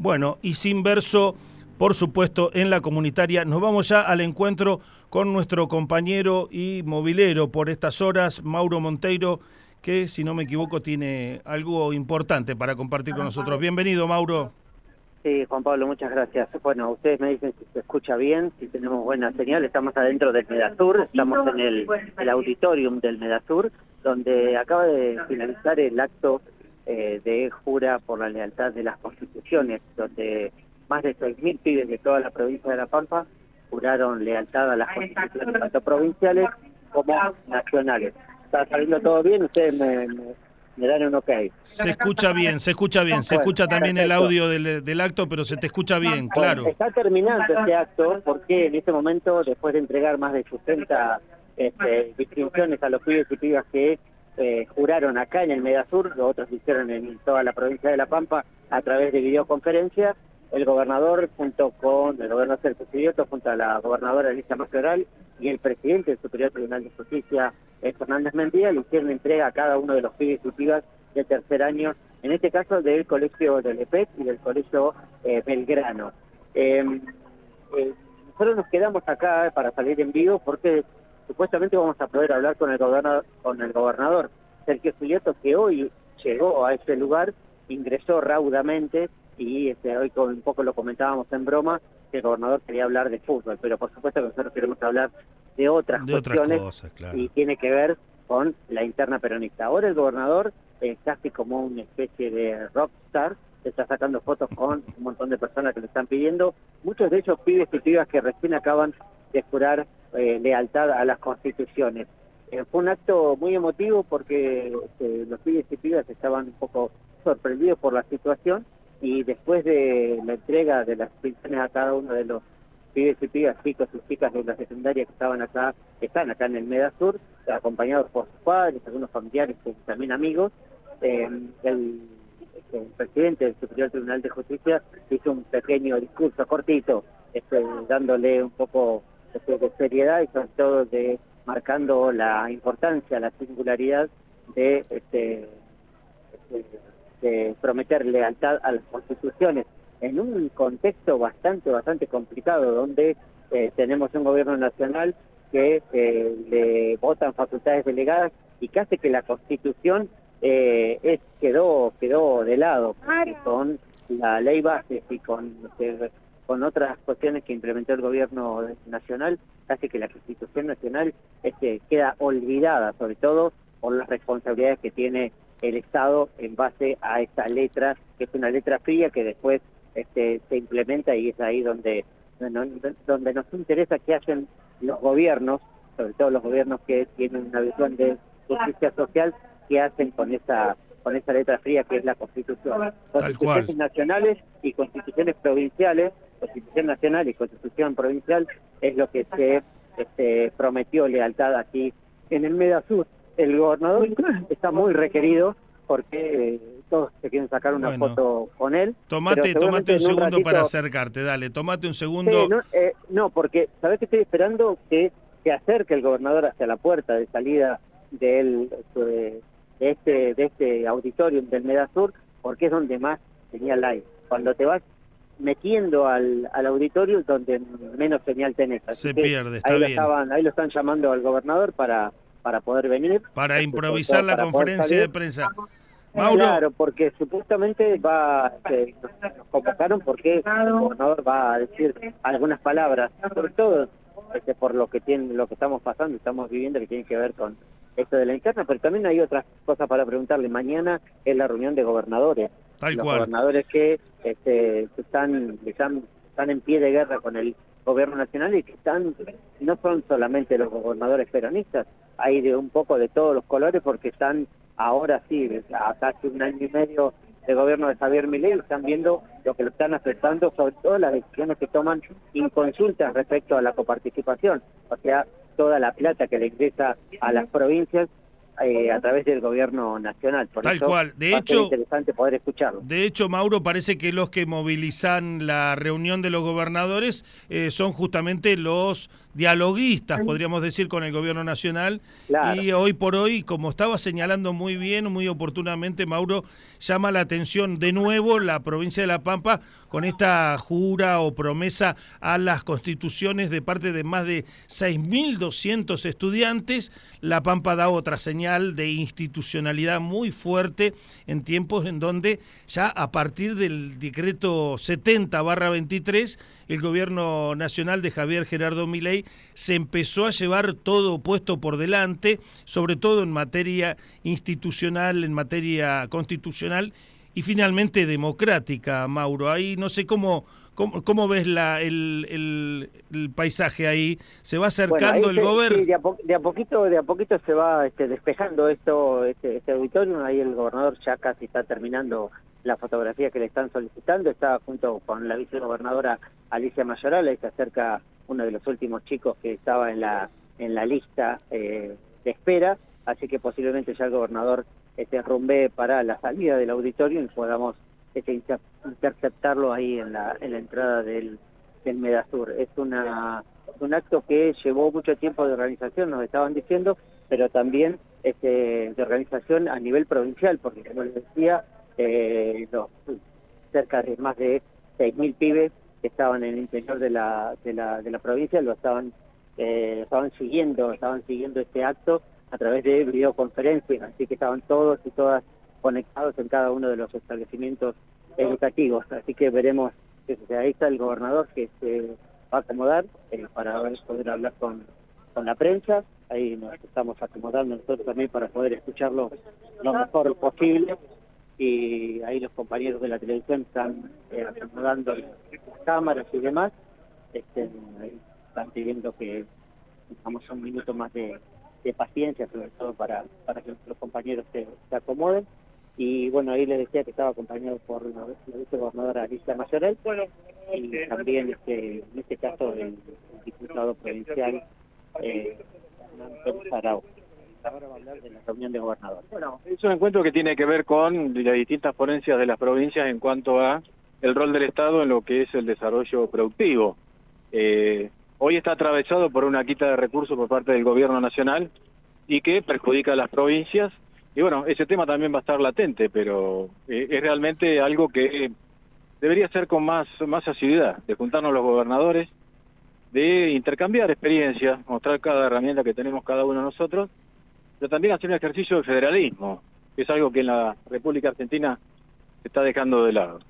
Bueno, y sin verso, por supuesto, en la comunitaria. Nos vamos ya al encuentro con nuestro compañero y movilero por estas horas, Mauro Monteiro, que si no me equivoco tiene algo importante para compartir con nosotros. Bienvenido, Mauro. Sí, Juan Pablo, muchas gracias. Bueno, ustedes me dicen si se escucha bien, si tenemos buena señal. Estamos adentro del Medasur, estamos en el, el auditorium del Medasur, donde acaba de finalizar el acto eh, de jura por la lealtad de las constituciones, donde más de 6.000 pibes de toda la provincia de La Pampa juraron lealtad a las constituciones, tanto provinciales como nacionales. ¿Está saliendo todo bien? Ustedes me me dan un ok. Se escucha bien, se escucha bien, se escucha también el audio del, acto, pero se te escucha bien, claro. Está terminando este acto porque en este momento, después de entregar más de 60 este, distinciones a los pibes y pibas que eh, juraron acá en el Medasur, los otros lo hicieron en toda la provincia de La Pampa a través de videoconferencia, el gobernador junto con el gobernador del Presidente, junto a la gobernadora Elisa Majoral y el presidente del Superior Tribunal de Justicia, Fernández Mendía, le hicieron entrega a cada uno de los pibes y pibas de tercer año, en este caso del Colegio del EPEC y del Colegio eh, Belgrano. Em, eh, nosotros nos quedamos acá para salir en vivo porque supuestamente vamos a poder hablar con el gobernador Sergio Julieto, que hoy llegó a ese lugar, ingresó raudamente y este, hoy un poco lo comentábamos en broma, que el gobernador quería hablar de fútbol, pero por supuesto que nosotros queremos hablar de otras cuestiones y tiene que ver con la interna peronista. Ahora el gobernador es casi como una especie de rockstar, está sacando fotos con un montón de personas que le están pidiendo, muchos de ellos pibes y pibas que recién acaban de jurar eh, lealtad a las constituciones. Eh, fue un acto muy emotivo porque este, los pibes y pibas estaban un poco sorprendidos por la situación y después de la entrega de las pensiones a cada uno de los pibes y pibas, chicos y chicas de la secundaria que estaban acá, que están acá en el Meda Sur, acompañados por sus padres, algunos familiares y también amigos, eh, el, presidente del Superior Tribunal de Justicia hizo un pequeño discurso cortito, este, dándole un poco este, de seriedad y sobre todo de marcando la importancia, la singularidad de este, este de prometer lealtad a las constituciones en un contexto bastante, bastante complicado, donde eh, tenemos un gobierno nacional que eh, le votan facultades delegadas y que hace que la constitución eh, es, quedó, quedó de lado con la ley base y con, con otras cuestiones que implementó el gobierno nacional, hace que la constitución nacional este, queda olvidada, sobre todo por las responsabilidades que tiene el Estado en base a esta letra, que es una letra fría que después este, se implementa y es ahí donde, donde nos interesa que hacen los gobiernos, sobre todo los gobiernos que tienen una visión de justicia social, que hacen con esa con esa letra fría que es la Constitución. Constituciones nacionales y constituciones provinciales, Constitución nacional y Constitución provincial es lo que se este, prometió lealtad aquí en el Medasur el gobernador está muy requerido porque eh, todos se quieren sacar una foto con él. Tomate, tomate un segundo para acercarte, dale, tomate un segundo. Eh, no, porque sabes que estoy esperando que se acerque el gobernador hacia la puerta de salida de, de, este de este auditorio del Medasur, porque es donde más señal hay. Cuando te vas metiendo al, al auditorio donde menos señal tenés. se pierde, está ahí bien. Lo estaban, ahí lo están llamando al gobernador para para poder venir. Para este, improvisar la conferencia de prensa. Mauro. Claro, porque supuestamente va, se, nos convocaron porque el gobernador va a decir algunas palabras, sobre todo este, por lo que tiene, lo que estamos pasando, estamos viviendo, que tiene que ver con esto de la interna, pero también hay otras cosas para preguntarle. Mañana es la reunión de gobernadores, Tal los cual. gobernadores que este, están, están, están en pie de guerra con el gobierno nacional y que están, no son solamente los gobernadores peronistas, hay de un poco de todos los colores porque están ahora sí, hasta hace un año y medio de gobierno de Javier Milei, están viendo lo que lo están afectando, sobre todo las decisiones que toman inconsultas respecto a la coparticipación, o sea, toda la plata que le ingresa a las provincias eh, a través del gobierno nacional. Por Tal cual. De hecho, interesante poder escucharlo. De hecho, Mauro, parece que los que movilizan la reunión de los gobernadores eh, son justamente los dialoguistas, podríamos decir, con el gobierno nacional. Y hoy por hoy, como estaba señalando muy bien, muy oportunamente, Mauro, llama la atención de nuevo la provincia de La Pampa con esta jura o promesa a las constituciones de parte de más de 6.200 estudiantes. La Pampa da otra señal de institucionalidad muy fuerte en tiempos en donde ya a partir del decreto 70 barra 23, el gobierno nacional de Javier Gerardo Milei se empezó a llevar todo puesto por delante, sobre todo en materia institucional, en materia constitucional y finalmente democrática, Mauro. Ahí no sé cómo, cómo, ves la, el, el, paisaje ahí. ¿Se va acercando el gobierno? de, a poquito, de a poquito se va este, despejando esto, este, este auditorio. Ahí el gobernador ya casi está terminando la fotografía que le están solicitando. Está junto con la vicegobernadora Alicia Mayoral. Ahí se acerca uno de los últimos chicos que estaba en la, en la lista eh, de espera. Así que posiblemente ya el gobernador este, rumbe para la salida del auditorio y podamos este, interceptarlo ahí en la, en la entrada del, del Medasur. Es una un acto que llevó mucho tiempo de organización, nos estaban diciendo, pero también este, de organización a nivel provincial, porque como les decía, eh, los, cerca de más de 6.000 pibes que estaban en el interior de la, de la, de la provincia lo estaban, eh, estaban siguiendo, estaban siguiendo este acto a través de videoconferencias, así que estaban todos y todas conectados en cada uno de los establecimientos educativos. Así que veremos, que ahí está el gobernador que se va a acomodar eh, para poder hablar con, con la prensa. Ahí nos estamos acomodando nosotros también para poder escucharlo lo mejor posible. Y ahí los compañeros de la televisión están eh, acomodando las cámaras y demás. Este, están pidiendo que tengamos un minuto más de, de paciencia, sobre todo para, para que los compañeros se, se, acomoden. Y bueno, ahí les decía que estaba acompañado por la, vicegobernadora Alicia Mayorel y también este, en este caso el, diputado provincial eh, Arau. Bueno, es un encuentro que tiene que ver con las distintas ponencias de las provincias en cuanto a el rol del Estado en lo que es el desarrollo productivo. Eh, hoy está atravesado por una quita de recursos por parte del gobierno nacional y que perjudica a las provincias. Y bueno, ese tema también va a estar latente, pero eh, es realmente algo que debería ser con más, más asiduidad, de juntarnos los gobernadores, de intercambiar experiencias, mostrar cada herramienta que tenemos cada uno de nosotros, pero también hacer un ejercicio de federalismo, que es algo que en la República Argentina se está dejando de lado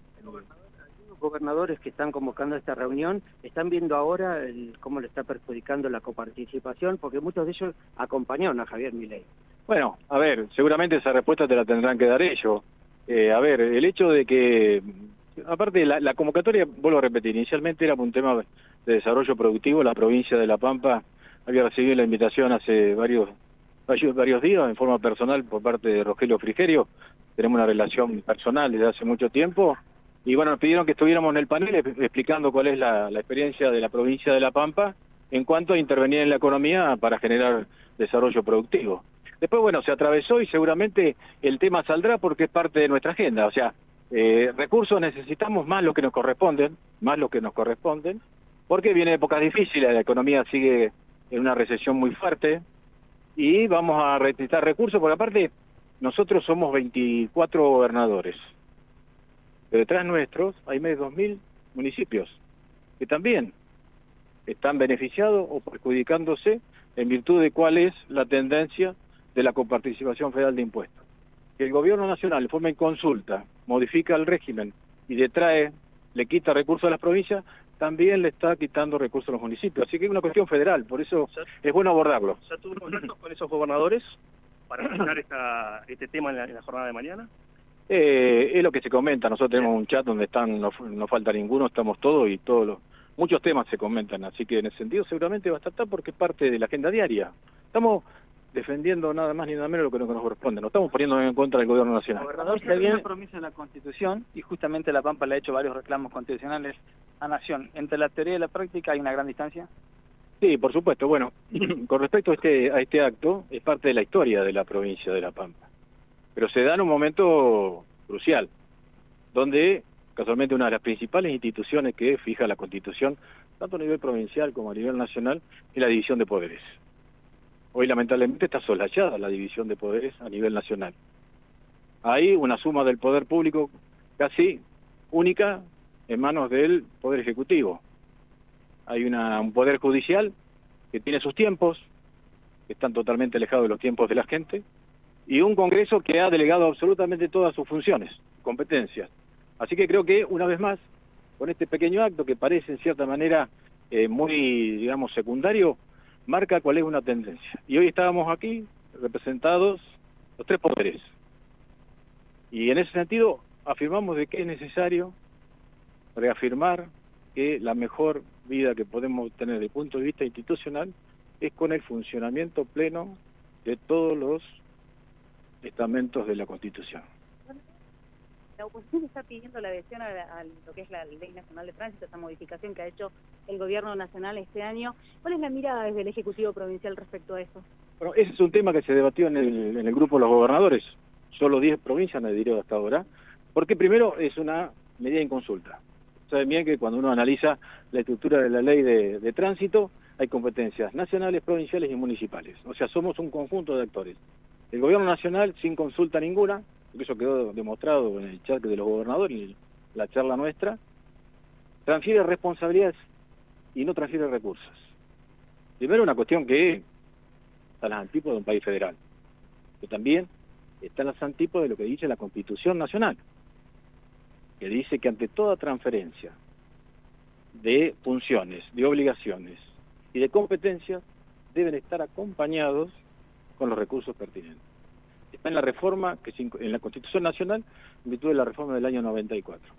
gobernadores que están convocando esta reunión están viendo ahora cómo le está perjudicando la coparticipación, porque muchos de ellos acompañaron a Javier Milei. Bueno, a ver, seguramente esa respuesta te la tendrán que dar ellos. Eh, a ver, el hecho de que, aparte, la, la convocatoria, vuelvo a repetir, inicialmente era un tema de desarrollo productivo, la provincia de La Pampa había recibido la invitación hace varios varios días en forma personal por parte de Rogelio Frigerio. Tenemos una relación personal desde hace mucho tiempo y bueno, nos pidieron que estuviéramos en el panel explicando cuál es la, experiencia de la provincia de La Pampa en cuanto a intervenir en la economía para generar desarrollo productivo. Después, bueno, se atravesó y seguramente el tema saldrá porque es parte de nuestra agenda. O sea, eh, recursos necesitamos más lo que nos corresponden, más lo que nos corresponden, porque viene épocas difíciles, la economía sigue en una recesión muy fuerte y vamos a necesitar recursos, porque aparte nosotros somos 24 gobernadores, pero detrás nuestros hay más de 2.000 municipios que también están beneficiados o perjudicándose en virtud de cuál es la tendencia de la coparticipación federal de impuestos. Que el gobierno nacional, en forma de consulta, modifica el régimen y detrae, le quita recursos a las provincias, también le está quitando recursos a los municipios. Así que es una cuestión federal, por eso es bueno abordarlo. ¿Ya tuvo contacto con esos gobernadores para tratar esta, este tema en la jornada de mañana? Eh, es lo que se comenta, nosotros tenemos un chat donde están, no, no falta ninguno, estamos todos y todos los, muchos temas se comentan, así que en ese sentido seguramente va a estar porque es parte de la agenda diaria. Estamos defendiendo nada más ni nada menos lo que nos corresponde, no estamos poniendo en contra del gobierno nacional. Gobernador, se viene promesa de la Constitución y justamente La Pampa le ha hecho varios reclamos constitucionales a Nación. ¿Entre la teoría y la práctica hay una gran distancia? Sí, por supuesto. Bueno, con respecto a este, a este acto, es parte de la historia de la provincia de La Pampa pero se da en un momento crucial, donde casualmente una de las principales instituciones que fija la Constitución, tanto a nivel provincial como a nivel nacional, es la división de poderes. Hoy lamentablemente está soslachada la división de poderes a nivel nacional. Hay una suma del poder público casi única en manos del Poder Ejecutivo. Hay una, un Poder Judicial que tiene sus tiempos, que están totalmente alejados de los tiempos de la gente, y un Congreso que ha delegado absolutamente todas sus funciones, competencias. Así que creo que, una vez más, con este pequeño acto que parece en cierta manera eh, muy, digamos, secundario, marca cuál es una tendencia. Y hoy estábamos aquí representados los tres poderes. Y en ese sentido afirmamos de que es necesario reafirmar que la mejor vida que podemos tener desde el punto de vista institucional es con el funcionamiento pleno de todos los estamentos de la Constitución. La oposición está pidiendo la adhesión a, lo que es la Ley Nacional de Tránsito, esa modificación que ha hecho el Gobierno Nacional este año. ¿Cuál es la mirada desde el Ejecutivo Provincial respecto a eso? Bueno, ese es un tema que se debatió en el, en el grupo de los gobernadores. Solo 10 provincias han adherido hasta ahora, porque primero es una medida en consulta. Saben bien que cuando uno analiza la estructura de la ley de tránsito, hay competencias nacionales, provinciales y municipales. O sea, somos un conjunto de actores. El gobierno nacional, sin consulta ninguna, porque eso quedó demostrado en el chat de los gobernadores y la charla nuestra, transfiere responsabilidades y no transfiere recursos. Primero una cuestión que está en las antípodas de un país federal, que también está en las antípodas de lo que dice la Constitución Nacional, que dice que ante toda transferencia de funciones, de obligaciones y de competencias deben estar acompañados con los recursos pertinentes está en la reforma, que en la Constitución Nacional, en virtud de la reforma del año 94.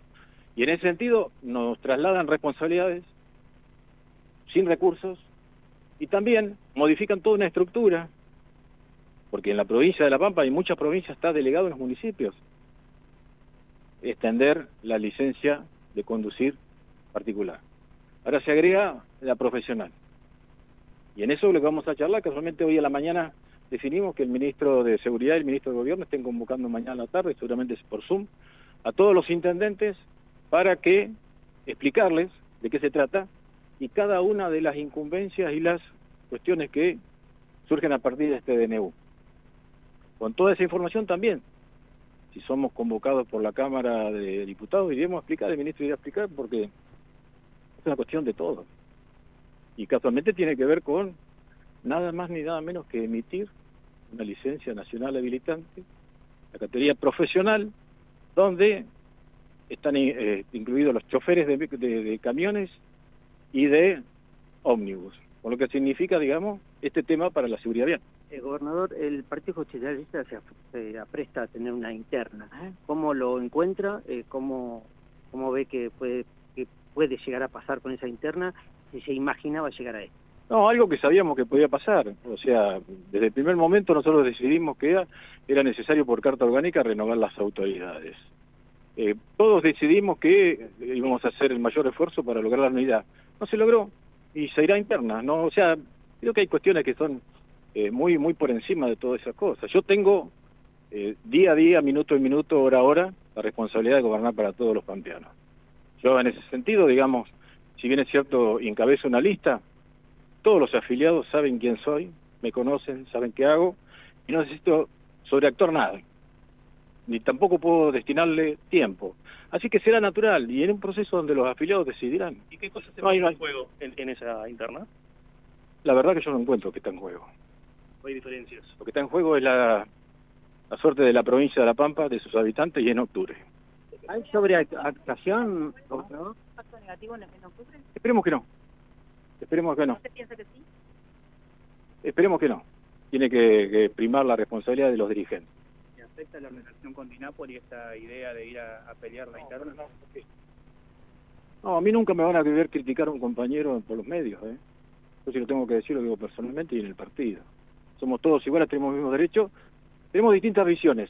Y en ese sentido nos trasladan responsabilidades sin recursos y también modifican toda una estructura, porque en la provincia de La Pampa y muchas provincias está delegado en los municipios, extender la licencia de conducir particular. Ahora se agrega la profesional. Y en eso lo que vamos a charlar, casualmente hoy a la mañana definimos que el ministro de Seguridad y el ministro de Gobierno estén convocando mañana a la tarde, seguramente por Zoom, a todos los intendentes para que explicarles de qué se trata y cada una de las incumbencias y las cuestiones que surgen a partir de este DNU. Con toda esa información también, si somos convocados por la Cámara de Diputados, iremos a explicar, el ministro irá a explicar porque es una cuestión de todo. Y casualmente tiene que ver con nada más ni nada menos que emitir una licencia nacional habilitante, la categoría profesional, donde están eh, incluidos los choferes de, camiones y de ómnibus, con lo que significa, digamos, este tema para la seguridad vial. El eh, gobernador, el Partido Justicialista se, apresta a tener una interna. ¿Cómo lo encuentra? Eh, ¿cómo, ¿Cómo ve que puede, que puede llegar a pasar con esa interna? Si se imaginaba llegar a esto. No, algo que sabíamos que podía pasar. O sea, desde el primer momento nosotros decidimos que era, necesario por carta orgánica renovar las autoridades. Eh, todos decidimos que íbamos a hacer el mayor esfuerzo para lograr la unidad. No se logró y se irá interna. No, o sea, creo que hay cuestiones que son eh, muy muy por encima de todas esas cosas. Yo tengo eh, día a día, minuto a minuto, hora a hora, la responsabilidad de gobernar para todos los pampeanos. Yo en ese sentido, digamos, si bien es cierto, encabezo una lista, todos los afiliados saben quién soy, me conocen, saben qué hago, y no necesito sobreactuar nada, ni tampoco puedo destinarle tiempo. Así que será natural, y en un proceso donde los afiliados decidirán. ¿Y qué cosas se van en juego en, esa interna? La verdad que yo no encuentro que está en juego. hay diferencias? Lo que está en juego es la, la suerte de la provincia de La Pampa, de sus habitantes, y en octubre. ¿Hay sobreactuación, ¿Impacto negativo en octubre? Esperemos que no. Esperemos que no. ¿Usted piensa que sí? Esperemos que no. Tiene que, primar la responsabilidad de los dirigentes. ¿Y afecta la relación con Dinápolis esta idea de ir a, pelear la interna? No, a mí nunca me van a querer criticar a un compañero por los medios. ¿eh? Yo si lo tengo que decir, lo digo personalmente y en el partido. Somos todos iguales, tenemos los mismos derechos. Tenemos distintas visiones.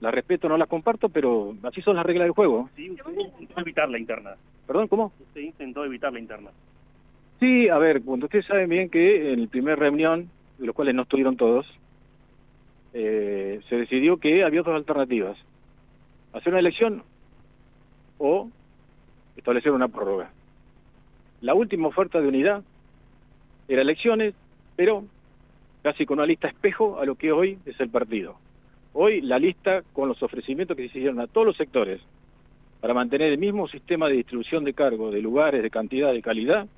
Las respeto, no las comparto, pero así son las reglas del juego. Sí, usted intentó evitar la interna. ¿Perdón, cómo? Usted intentó evitar la interna. Sí, a ver, cuando ustedes saben bien que en la primera reunión, de los cuales no estuvieron todos, eh, se decidió que había dos alternativas. Hacer una elección o establecieron una prórroga. La última oferta de unidad era elecciones, pero casi con una lista espejo a lo que hoy es el partido. Hoy la lista con los ofrecimientos que se hicieron a todos los sectores para mantener el mismo sistema de distribución de cargos, de lugares, de cantidad, de calidad,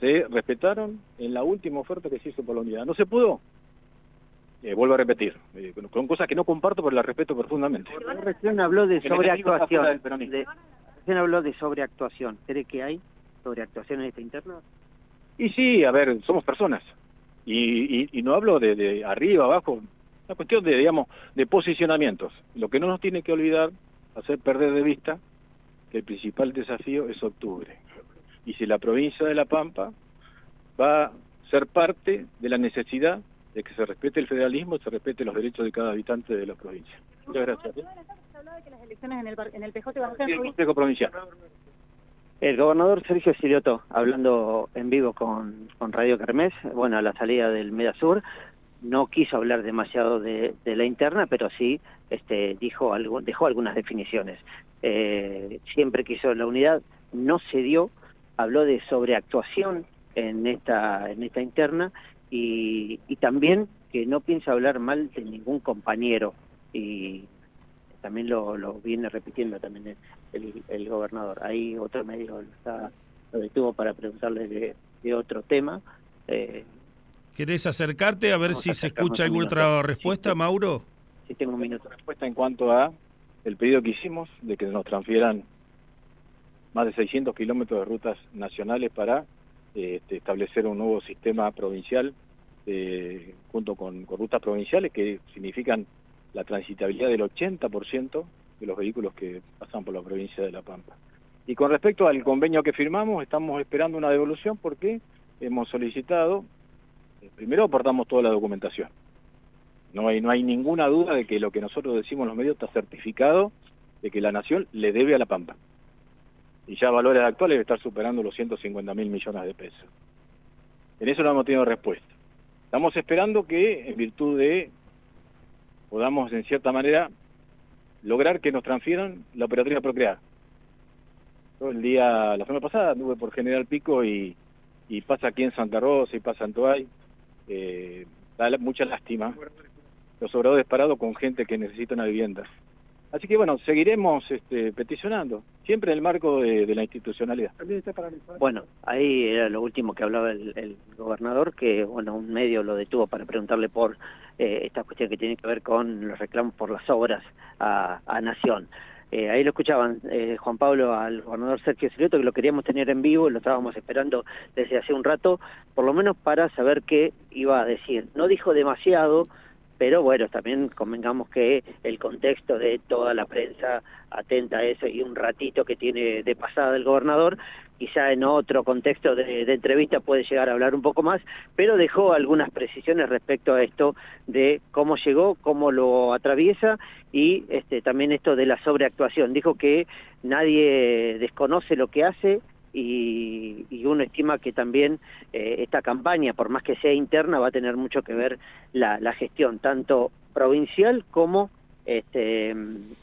se respetaron en la última oferta que se hizo por la unidad. No se pudo, eh, vuelvo a repetir, eh, con, cosas que no comparto, pero las respeto profundamente. Recién habló de sobreactuación. recién habló de sobreactuación. ¿Cree que hay sobreactuación en esta interna? Y sí, a ver, somos personas. Y, y, no hablo de, de arriba, abajo, una cuestión de, digamos, de posicionamientos. Lo que no nos tiene que olvidar, hacer perder de vista, que el principal desafío es octubre. Y si la provincia de La Pampa va a ser parte de la necesidad de que se respete el federalismo, se respete los derechos de cada habitante de la provincia. Muchas gracias. Se hablaba de que las elecciones en el, en el PJ van a ser... el Consejo Provincial. El gobernador Sergio Sirioto, hablando en vivo con, con Radio Carmes, bueno, a la salida del Medasur, no quiso hablar demasiado de, la interna, pero sí este, dijo algo, dejó algunas definiciones. Eh, siempre quiso la unidad, no se dio, habló de sobreactuación en esta, en esta interna y, y también que no piensa hablar mal de ningún compañero y también lo, lo viene repitiendo también el, el, gobernador. Ahí otro medio lo, está, lo detuvo para preguntarle de, de otro tema. Eh, ¿Querés acercarte a ver si se escucha alguna otra respuesta, Mauro? Sí, tengo un minuto. Respuesta en cuanto a el pedido que hicimos de que nos transfieran más de 600 kilómetros de rutas nacionales para este, establecer un nuevo sistema provincial eh, junto con, rutas provinciales que significan la transitabilidad del 80% de los vehículos que pasan por la provincia de La Pampa. Y con respecto al convenio que firmamos, estamos esperando una devolución porque hemos solicitado, eh, primero aportamos toda la documentación. No hay, no hay ninguna duda de que lo que nosotros decimos los medios está certificado de que la nación le debe a La Pampa. Y ya valores actuales debe estar superando los 150 mil millones de pesos. En eso no hemos tenido respuesta. Estamos esperando que, en virtud de podamos en cierta manera lograr que nos transfieran la operatoria Procrear. Yo el día, la semana pasada anduve por General Pico y, y pasa aquí en Santa Rosa y pasa en Toay, eh, da mucha lástima los obradores parados con gente que necesita una vivienda. Así que bueno, seguiremos este, peticionando, siempre en el marco de, la institucionalidad. Bueno, ahí era lo último que hablaba el, gobernador, que bueno, un medio lo detuvo para preguntarle por eh, esta cuestión que tiene que ver con los reclamos por las obras a, Nación. Eh, ahí lo escuchaban eh, Juan Pablo al gobernador Sergio Silioto, que lo queríamos tener en vivo y lo estábamos esperando desde hace un rato, por lo menos para saber qué iba a decir. No dijo demasiado, pero bueno, también convengamos que el contexto de toda la prensa atenta a eso y un ratito que tiene de pasada el gobernador, quizá en otro contexto de, entrevista puede llegar a hablar un poco más, pero dejó algunas precisiones respecto a esto de cómo llegó, cómo lo atraviesa y este, también esto de la sobreactuación. Dijo que nadie desconoce lo que hace, y, uno estima que también eh, esta campaña, por más que sea interna, va a tener mucho que ver la, la gestión, tanto provincial como este,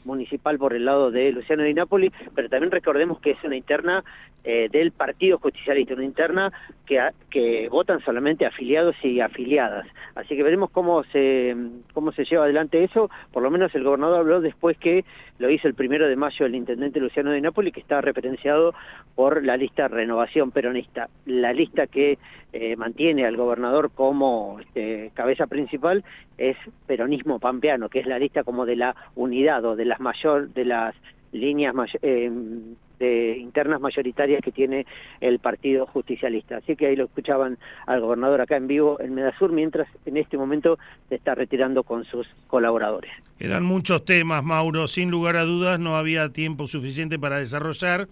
municipal por el lado de Luciano Di Napoli, pero también recordemos que es una interna eh, del Partido Justicialista, una interna que, que votan solamente afiliados y afiliadas. Así que veremos cómo se, cómo se lleva adelante eso. Por lo menos el gobernador habló después que lo hizo el primero de mayo el intendente Luciano Di Napoli, que está referenciado por la lista Renovación Peronista. La lista que eh, mantiene al gobernador como este, cabeza principal es Peronismo Pampeano, que es la lista como de la unidad o de las mayor de las líneas eh, internas mayoritarias que tiene el Partido Justicialista. Así que ahí lo escuchaban al gobernador acá en vivo en Medasur, mientras en este momento se está retirando con sus colaboradores. Eran muchos temas, Mauro, sin lugar a dudas no había tiempo suficiente para desarrollar,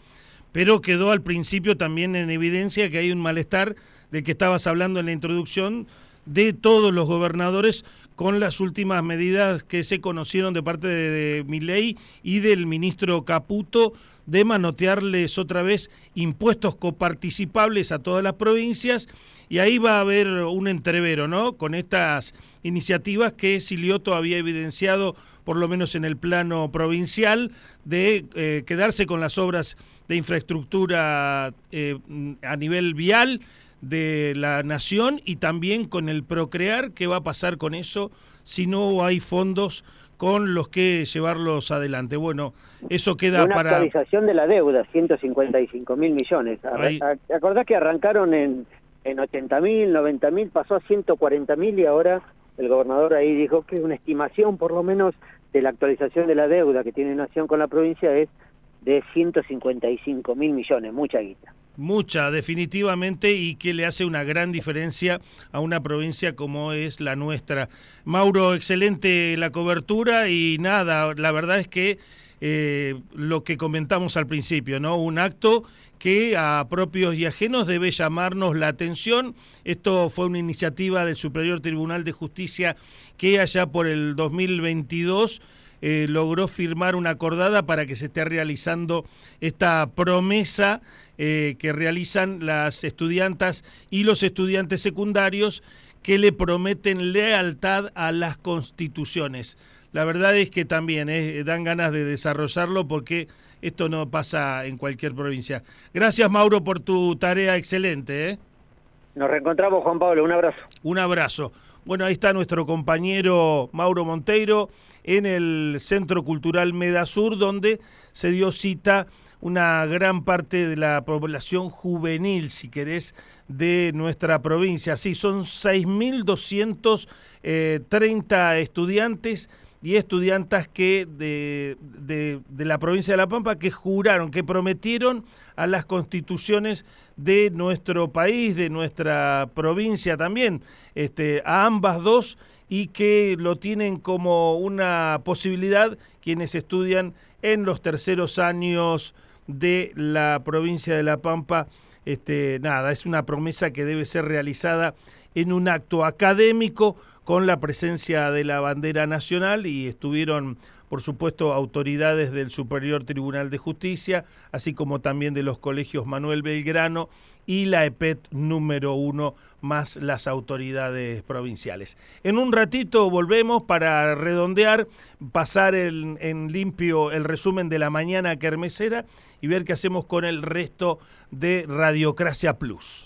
pero quedó al principio también en evidencia que hay un malestar del que estabas hablando en la introducción de todos los gobernadores con las últimas medidas que se conocieron de parte de, de Milei y del ministro Caputo de manotearles otra vez impuestos coparticipables a todas las provincias y ahí va a haber un entrevero, ¿no? Con estas iniciativas que Silioto había evidenciado, por lo menos en el plano provincial, de eh, quedarse con las obras de infraestructura eh, a nivel vial de la nación y también con el procrear, qué va a pasar con eso si no hay fondos con los que llevarlos adelante. Bueno, eso queda Una para... actualización de la deuda, 155 mil millones. Ahí- ¿Te acordás que arrancaron en, en 80 mil, 90 mil, pasó a 140 mil y ahora el gobernador ahí dijo que una estimación por lo menos de la actualización de la deuda que tiene Nación con la provincia es de 155 mil millones, mucha guita. Mucha, definitivamente, y que le hace una gran diferencia a una provincia como es la nuestra. Mauro, excelente la cobertura y nada, la verdad es que eh, lo que comentamos al principio, ¿no? Un acto que a propios y ajenos debe llamarnos la atención. Esto fue una iniciativa del Superior Tribunal de Justicia que allá por el 2022 eh, logró firmar una acordada para que se esté realizando esta promesa eh, que realizan las estudiantas y los estudiantes secundarios que le prometen lealtad a las constituciones. La verdad es que también eh, dan ganas de desarrollarlo porque esto no pasa en cualquier provincia. Gracias Mauro por tu tarea excelente. ¿eh? Nos reencontramos, Juan Pablo, un abrazo. Un abrazo. Bueno, ahí está nuestro compañero Mauro Monteiro en el Centro Cultural Medasur, donde se dio cita una gran parte de la población juvenil, si querés, de nuestra provincia. Sí, son 6.230 estudiantes y estudiantas que de, de, de, la provincia de La Pampa que juraron, que prometieron a las constituciones de nuestro país, de nuestra provincia también, este, a ambas dos, y que lo tienen como una posibilidad quienes estudian en los terceros años de la provincia de La Pampa. Este, nada, es una promesa que debe ser realizada en un acto académico con la presencia de la bandera nacional y estuvieron, por supuesto, autoridades del Superior Tribunal de Justicia, así como también de los colegios Manuel Belgrano y la EPET número uno, más las autoridades provinciales. En un ratito volvemos para redondear, pasar en limpio el resumen de la mañana kermesera y ver qué hacemos con el resto de Radiocracia Plus.